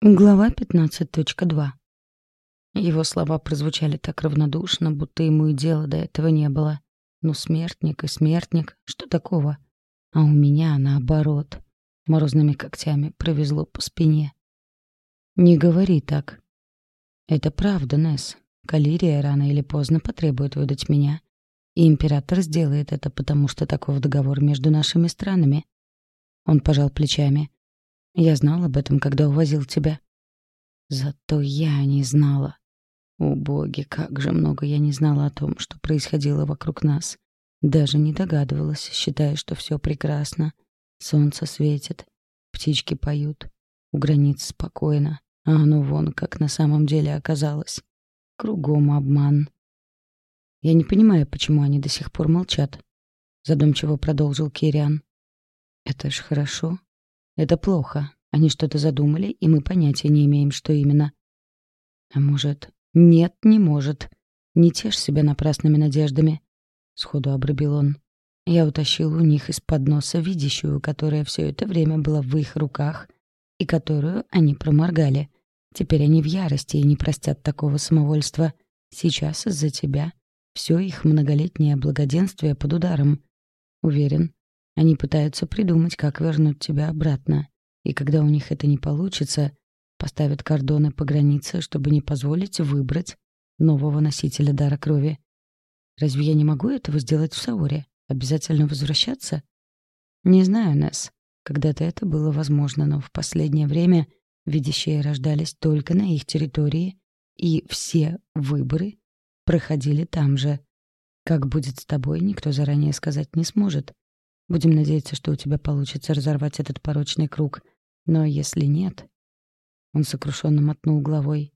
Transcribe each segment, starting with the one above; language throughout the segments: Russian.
Глава 15.2 Его слова прозвучали так равнодушно, будто ему и дела до этого не было. Ну, смертник и смертник, что такого? А у меня наоборот. Морозными когтями провезло по спине. «Не говори так». «Это правда, Несс. Калирия рано или поздно потребует выдать меня. И император сделает это, потому что таков договор между нашими странами». Он пожал плечами. Я знал об этом, когда увозил тебя. Зато я не знала. О, боги, как же много я не знала о том, что происходило вокруг нас. Даже не догадывалась, считая, что все прекрасно. Солнце светит, птички поют, у границ спокойно, а оно вон как на самом деле оказалось. Кругом обман. Я не понимаю, почему они до сих пор молчат. Задумчиво продолжил Кириан. Это ж хорошо. Это плохо. Они что-то задумали, и мы понятия не имеем, что именно. А может... Нет, не может. Не тешь себя напрасными надеждами. Сходу обрубил он. Я утащил у них из-под носа видящую, которая все это время была в их руках, и которую они проморгали. Теперь они в ярости и не простят такого самовольства. Сейчас из-за тебя все их многолетнее благоденствие под ударом. Уверен, они пытаются придумать, как вернуть тебя обратно. И когда у них это не получится, поставят кордоны по границе, чтобы не позволить выбрать нового носителя дара крови. Разве я не могу этого сделать в Саоре? Обязательно возвращаться? Не знаю, Несс. Когда-то это было возможно, но в последнее время видящие рождались только на их территории, и все выборы проходили там же. Как будет с тобой, никто заранее сказать не сможет. Будем надеяться, что у тебя получится разорвать этот порочный круг. Но если нет... Он сокрушенно мотнул головой.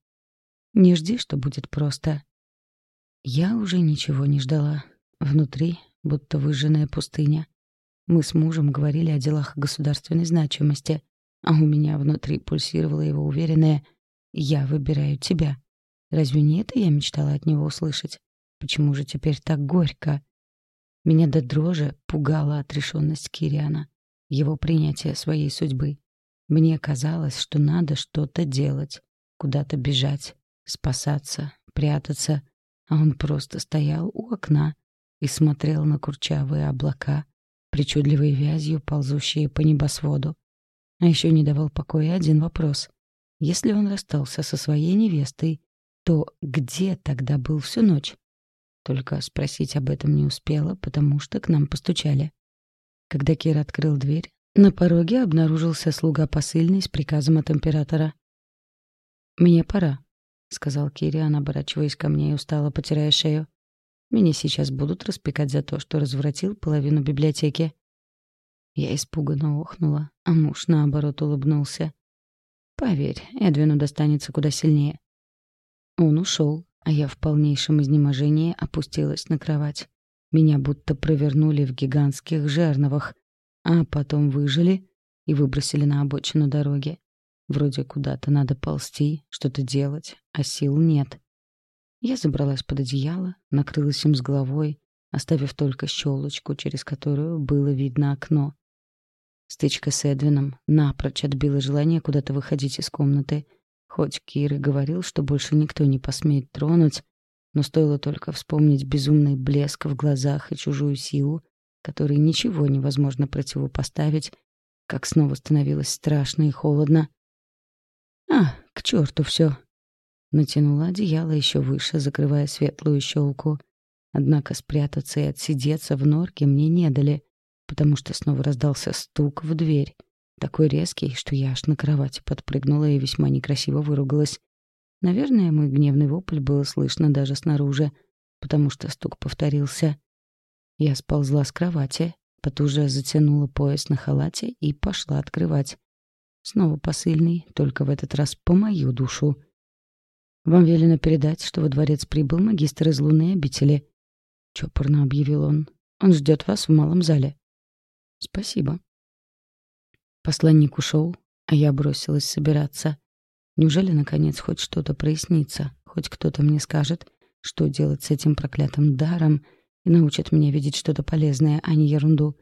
Не жди, что будет просто. Я уже ничего не ждала. Внутри будто выжженная пустыня. Мы с мужем говорили о делах государственной значимости, а у меня внутри пульсировало его уверенное «Я выбираю тебя». Разве не это я мечтала от него услышать? Почему же теперь так горько? Меня до дрожи пугала отрешенность Кириана, его принятие своей судьбы. Мне казалось, что надо что-то делать, куда-то бежать, спасаться, прятаться, а он просто стоял у окна и смотрел на курчавые облака, причудливой вязью ползущие по небосводу. А еще не давал покоя один вопрос. Если он расстался со своей невестой, то где тогда был всю ночь? Только спросить об этом не успела, потому что к нам постучали. Когда Кир открыл дверь, на пороге обнаружился слуга посыльный с приказом от императора. «Мне пора», — сказал Кириан, оборачиваясь ко мне и устало потирая шею. «Меня сейчас будут распекать за то, что развратил половину библиотеки». Я испуганно охнула, а муж, наоборот, улыбнулся. «Поверь, Эдвину достанется куда сильнее». Он ушел, а я в полнейшем изнеможении опустилась на кровать. Меня будто провернули в гигантских жерновах, а потом выжили и выбросили на обочину дороги. Вроде куда-то надо ползти, что-то делать, а сил нет. Я забралась под одеяло, накрылась им с головой, оставив только щелочку, через которую было видно окно. Стычка с Эдвином напрочь отбила желание куда-то выходить из комнаты — Хоть Кир и говорил, что больше никто не посмеет тронуть, но стоило только вспомнить безумный блеск в глазах и чужую силу, которой ничего невозможно противопоставить, как снова становилось страшно и холодно. «А, к черту все!» Натянула одеяло еще выше, закрывая светлую щелку. Однако спрятаться и отсидеться в норке мне не дали, потому что снова раздался стук в дверь такой резкий, что я аж на кровати подпрыгнула и весьма некрасиво выругалась. Наверное, мой гневный вопль было слышно даже снаружи, потому что стук повторился. Я сползла с кровати, потуже затянула пояс на халате и пошла открывать. Снова посыльный, только в этот раз по мою душу. «Вам велено передать, что во дворец прибыл магистр из лунной обители», — чопорно объявил он. «Он ждет вас в малом зале». «Спасибо», Посланник ушел, а я бросилась собираться. Неужели, наконец, хоть что-то прояснится? Хоть кто-то мне скажет, что делать с этим проклятым даром и научит меня видеть что-то полезное, а не ерунду?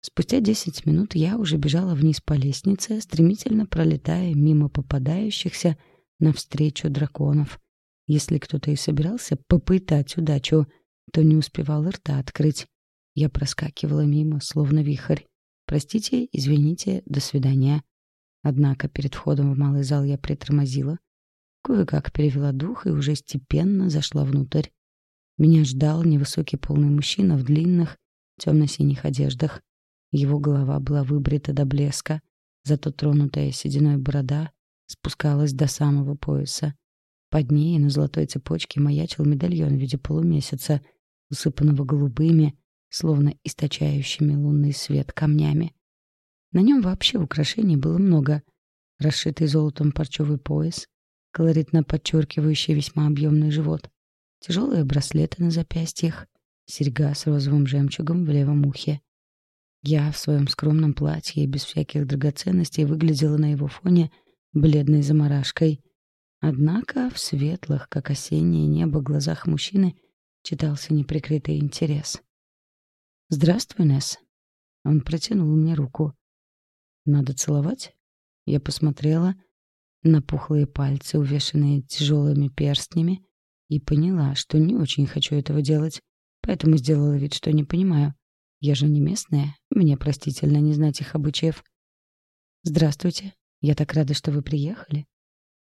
Спустя десять минут я уже бежала вниз по лестнице, стремительно пролетая мимо попадающихся навстречу драконов. Если кто-то и собирался попытать удачу, то не успевал рта открыть. Я проскакивала мимо, словно вихрь. «Простите, извините, до свидания». Однако перед входом в малый зал я притормозила, кое-как перевела дух и уже степенно зашла внутрь. Меня ждал невысокий полный мужчина в длинных темно-синих одеждах. Его голова была выбрита до блеска, зато тронутая сединой борода спускалась до самого пояса. Под ней на золотой цепочке маячил медальон в виде полумесяца, усыпанного голубыми, словно источающими лунный свет камнями. На нем вообще украшений было много. Расшитый золотом парчевый пояс, колоритно подчеркивающий весьма объемный живот, тяжелые браслеты на запястьях, серьга с розовым жемчугом в левом ухе. Я в своем скромном платье и без всяких драгоценностей выглядела на его фоне бледной заморашкой. Однако в светлых, как осеннее небо, глазах мужчины читался неприкрытый интерес. «Здравствуй, Несс». Он протянул мне руку. «Надо целовать?» Я посмотрела на пухлые пальцы, увешанные тяжелыми перстнями, и поняла, что не очень хочу этого делать, поэтому сделала вид, что не понимаю. Я же не местная, мне простительно не знать их обычаев. «Здравствуйте, я так рада, что вы приехали».